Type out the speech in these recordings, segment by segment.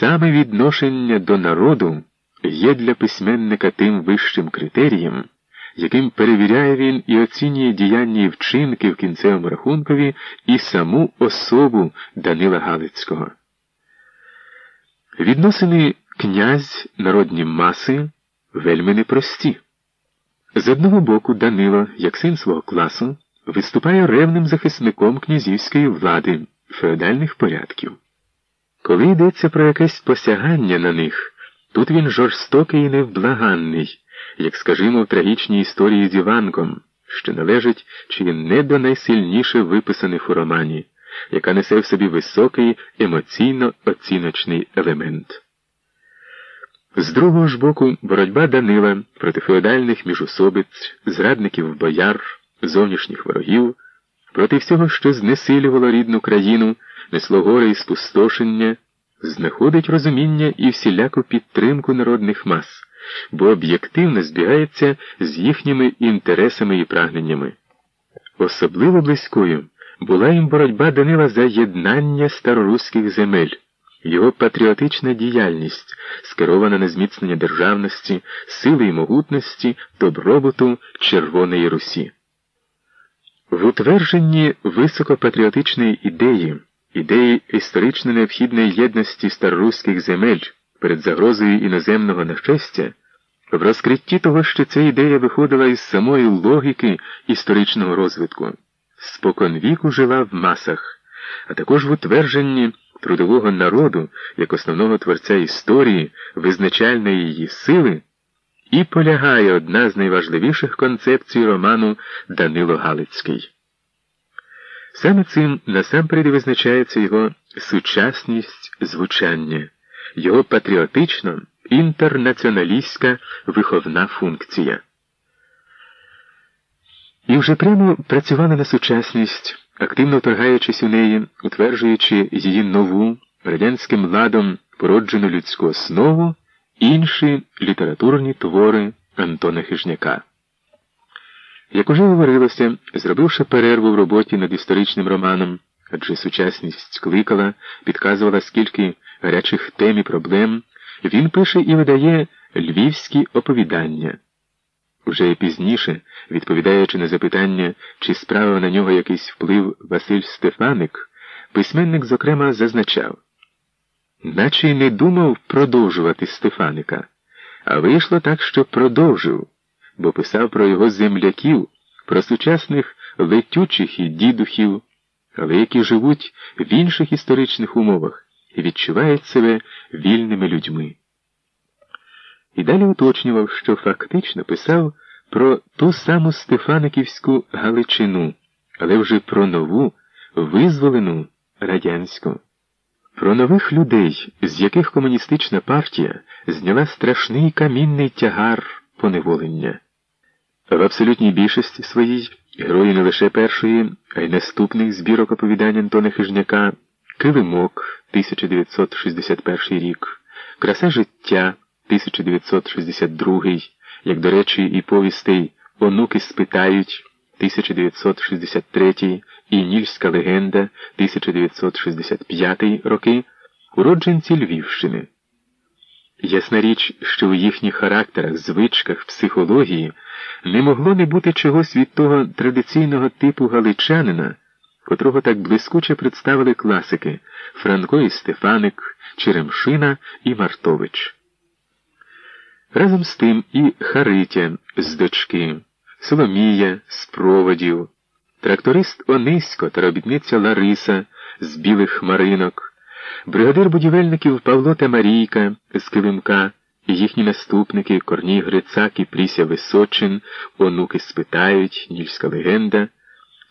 саме відношення до народу є для письменника тим вищим критерієм, яким перевіряє він і оцінює діяння і вчинки в кінцевому рахункові і саму особу Данила Галицького. Відносини князь народні маси вельми непрості. З одного боку, Данило, як син свого класу, виступає ревним захисником князівської влади, феодальних порядків. Коли йдеться про якесь посягання на них, тут він жорстокий і невблаганний, як, скажімо, в трагічній історії з Іванком, що належить чи не до найсильніше виписаних у романі, яка несе в собі високий емоційно оціночний елемент. З другого ж боку, боротьба Данила проти феодальних міжусобиць, зрадників бояр, зовнішніх ворогів, проти всього, що знесилювало рідну країну, несло горе і спустошення, знаходить розуміння і всіляку підтримку народних мас, бо об'єктивно збігається з їхніми інтересами і прагненнями. Особливо близькою була їм боротьба Данила за єднання староруських земель. Його патріотична діяльність, скерована на зміцнення державності, сили і могутності, добробуту Червоної Русі. В утвердженні високопатріотичної ідеї, ідеї історично необхідної єдності староруських земель перед загрозою іноземного нашестя, в розкритті того, що ця ідея виходила із самої логіки історичного розвитку, споконвіку жила в масах, а також в утвердженні трудового народу як основного творця історії, визначальної її сили, і полягає одна з найважливіших концепцій роману Данило Галицький. Саме цим насамперед визначається його сучасність звучання, його патріотично інтернаціоналістська виховна функція. І вже прямо працювала на сучасність активно торгаючись у неї, утверджуючи її нову радянським ладом породжену людську основу, інші літературні твори Антона Хижняка. Як уже говорилося, зробивши перерву в роботі над історичним романом, адже сучасність скликала, підказувала скільки гарячих тем і проблем, він пише і видає львівські оповідання. Уже пізніше, відповідаючи на запитання, чи справив на нього якийсь вплив Василь Стефаник, письменник, зокрема, зазначав, наче й не думав продовжувати Стефаника, а вийшло так, що продовжив, бо писав про його земляків, про сучасних летючих і дідухів, але які живуть в інших історичних умовах і відчувають себе вільними людьми. І далі уточнював, що фактично писав про ту саму Стефаниківську Галичину, але вже про нову, визволену радянську, про нових людей, з яких комуністична партія зняла страшний камінний тягар поневолення. В абсолютній більшості своїй герої не лише першої, а й наступних збірок оповідань Антона Хижняка Килимок, 1961 рік, Краса життя. 1962, як, до речі, і повістей Онуки спитають 1963 і Нільська легенда 1965 роки, уродженці Львівщини. Ясна річ, що у їхніх характерах, звичках, психології не могло не бути чогось від того традиційного типу галичанина, котрого так блискуче представили класики Франко і Стефаник, Черемшина і Мартович. Разом з тим і Харитя з дочки, Соломія з проводів, тракторист Онисько та робітниця Лариса з білих хмаринок, бригадир будівельників Павло та Марійка з Килимка їхні наступники Корній Грицак і Пріся Височин, онуки спитають, Нільська легенда,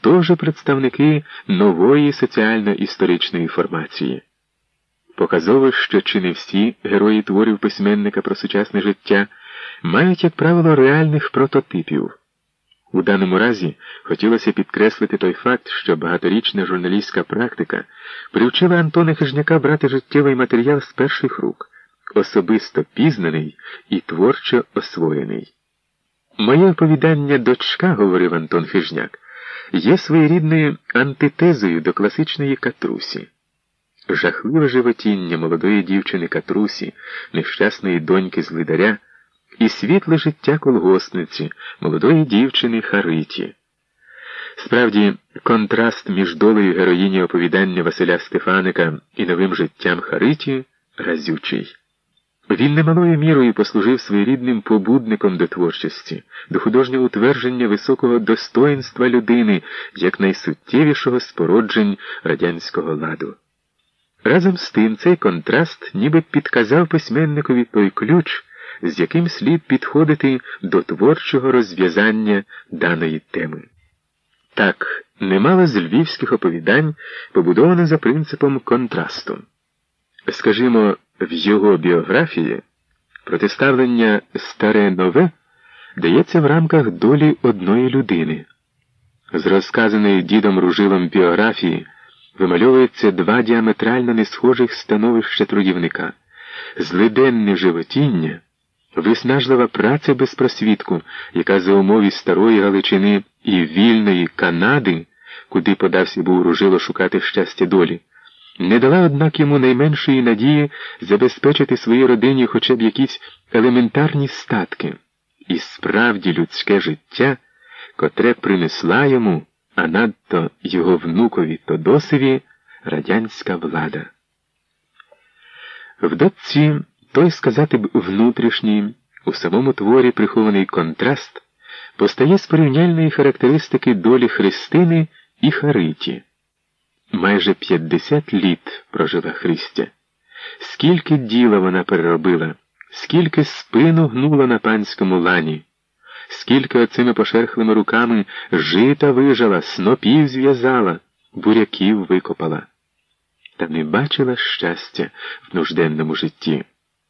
теж представники нової соціально-історичної формації. Показово, що чи не всі герої творів письменника про сучасне життя мають, як правило, реальних прототипів. У даному разі хотілося підкреслити той факт, що багаторічна журналістська практика привчила Антона Хижняка брати життєвий матеріал з перших рук, особисто пізнаний і творчо освоєний. Моє оповідання дочка, говорив Антон Хижняк, є своєрідною антитезою до класичної катрусі. жахливе животіння молодої дівчини Катрусі, нещасної доньки з лидаря, і світле життя колгосниці, молодої дівчини Хариті. Справді, контраст між долею героїні оповідання Василя Стефаника і новим життям Хариті разючий. Він немалою мірою послужив своєрідним побудником до творчості, до художнього утвердження високого достоїнства людини як найсуттєвішого спороджень радянського ладу. Разом з тим цей контраст ніби підказав письменникові той ключ, з яким слід підходити до творчого розв'язання даної теми. Так, немало з львівських оповідань побудовано за принципом контрасту. Скажімо, в його біографії протиставлення старе нове дається в рамках долі одної людини. З розказаної дідом Ружилом біографії вимальовується два діаметрально несхожих становища трудівника, злиденне животіння, виснажлива праця без просвідку, яка за умові старої Галичини і вільної Канади, куди подався був Ружило шукати щастя долі не дала, однак, йому найменшої надії забезпечити своїй родині хоча б якісь елементарні статки, і справді людське життя, котре принесла йому, а надто його внукові Тодосові радянська влада. В датці той сказати б внутрішній, у самому творі прихований контраст постає з порівняльної характеристики долі Христини і Хариті. Майже 50 літ прожила Христя. Скільки діла вона переробила, скільки спину гнула на панському лані, скільки оцими пошерхлими руками жита вижала, снопів зв'язала, буряків викопала. Та не бачила щастя в нужденному житті.